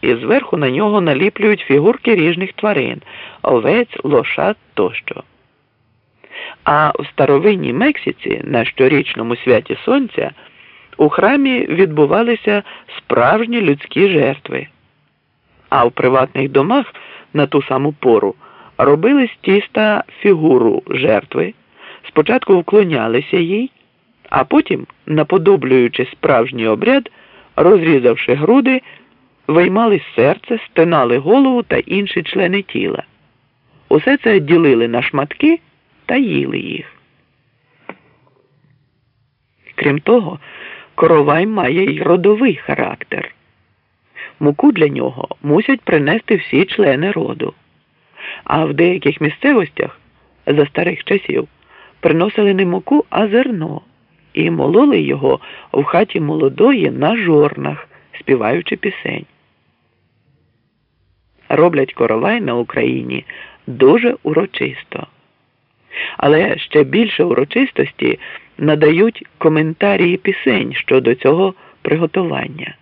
і зверху на нього наліплюють фігурки ріжних тварин овець, лошад тощо. А в старовинній Мексиці на щорічному святі Сонця у храмі відбувалися справжні людські жертви, а в приватних домах на ту саму пору робили з тіста фігуру жертви, спочатку вклонялися їй, а потім, наподоблюючи справжній обряд, розрізавши груди, виймали серце, стинали голову та інші члени тіла. Усе це ділили на шматки та їли їх. Крім того, коровай має й родовий характер. Муку для нього мусять принести всі члени роду. А в деяких місцевостях за старих часів приносили не муку, а зерно і мололи його в хаті молодої на жорнах, співаючи пісень. Роблять коровай на Україні дуже урочисто. Але ще більше урочистості надають коментарії пісень щодо цього приготування.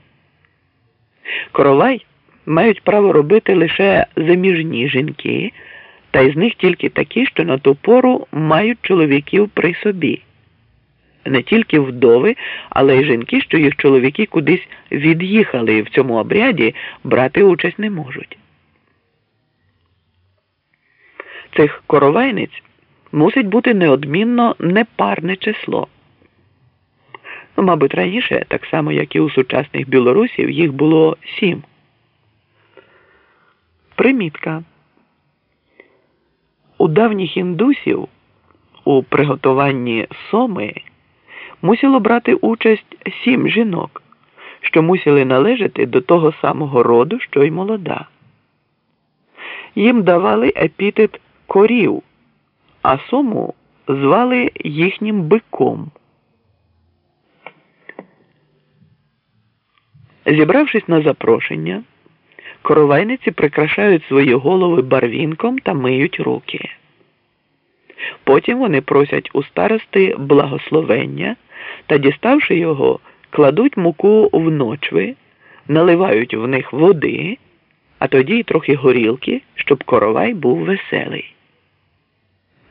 Коровай мають право робити лише заміжні жінки, та із них тільки такі, що на ту пору мають чоловіків при собі. Не тільки вдови, але й жінки, що їх чоловіки кудись від'їхали в цьому обряді брати участь не можуть. Цих коровайниць мусить бути неодмінно непарне число. Мабуть, раніше, так само, як і у сучасних білорусів, їх було сім. Примітка. У давніх індусів у приготуванні соми мусило брати участь сім жінок, що мусили належати до того самого роду, що й молода. Їм давали епітет корів, а сому звали їхнім биком. Зібравшись на запрошення, коровайниці прикрашають свої голови барвінком та миють руки. Потім вони просять у старости благословення та, діставши його, кладуть муку в ночви, наливають в них води, а тоді й трохи горілки, щоб коровай був веселий.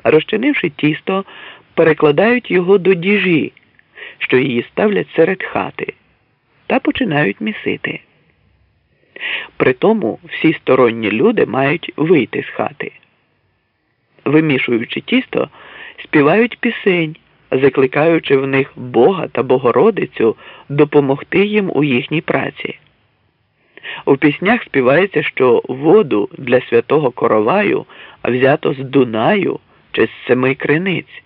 Розчинивши тісто, перекладають його до діжі, що її ставлять серед хати, та починають місити. При тому всі сторонні люди мають вийти з хати. Вимішуючи тісто, співають пісень, закликаючи в них Бога та Богородицю допомогти їм у їхній праці. У піснях співається, що воду для святого короваю взято з Дунаю чи з семи криниць.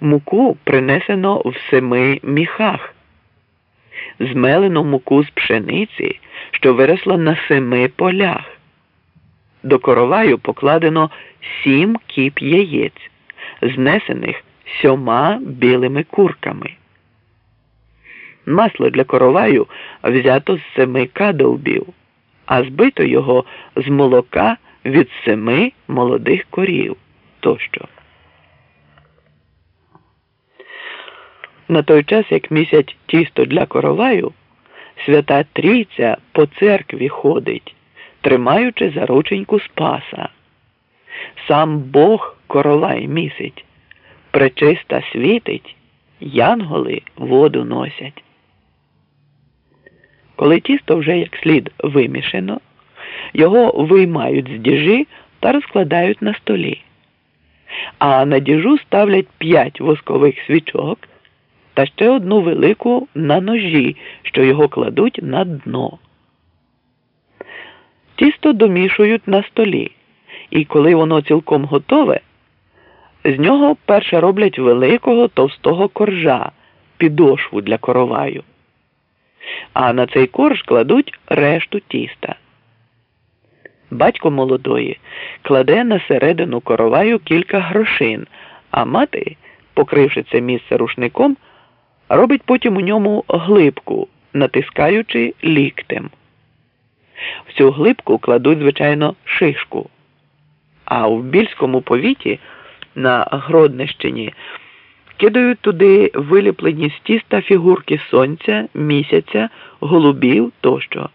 Муку принесено в семи міхах, змелену муку з пшениці, що виросла на семи полях. До короваю покладено сім кіп яєць, знесених сьома білими курками. Масло для короваю взято з семи кадовбів, а збито його з молока від семи молодих корів тощо. На той час, як місять тісто для короваю, свята трійця по церкві ходить, тримаючи за рученьку спаса. Сам Бог коровай місить, пречиста світить, янголи воду носять. Коли тісто вже як слід вимішено, його виймають з діжі та розкладають на столі а на діжу ставлять п'ять воскових свічок та ще одну велику на ножі, що його кладуть на дно. Тісто домішують на столі, і коли воно цілком готове, з нього перше роблять великого товстого коржа, підошву для короваю. А на цей корж кладуть решту тіста. Батько молодої кладе на середину короваю кілька грошин, а мати, покривши це місце рушником, робить потім у ньому глибку, натискаючи ліктем. В цю глибку кладуть, звичайно, шишку. А в більському повіті на Гроднищині кидають туди виліплені з тіста фігурки сонця, місяця, голубів тощо.